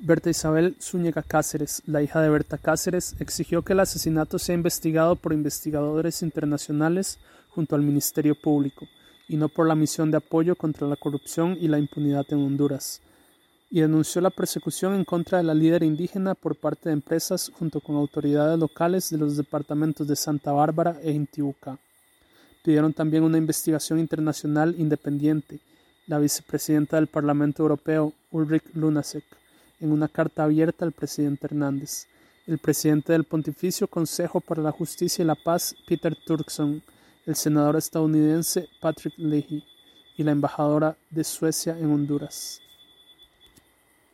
Berta Isabel Zúñiga Cáceres, la hija de Berta Cáceres, exigió que el asesinato sea investigado por investigadores internacionales junto al Ministerio Público, y no por la misión de apoyo contra la corrupción y la impunidad en Honduras, y denunció la persecución en contra de la líder indígena por parte de empresas junto con autoridades locales de los departamentos de Santa Bárbara e Intibucá. Pidieron también una investigación internacional independiente, la vicepresidenta del Parlamento Europeo, Ulrich Lunacek, en una carta abierta al presidente Hernández, el presidente del Pontificio Consejo para la Justicia y la Paz, Peter Turkson, el senador estadounidense Patrick Leahy. Y la embajadora de Suecia en Honduras.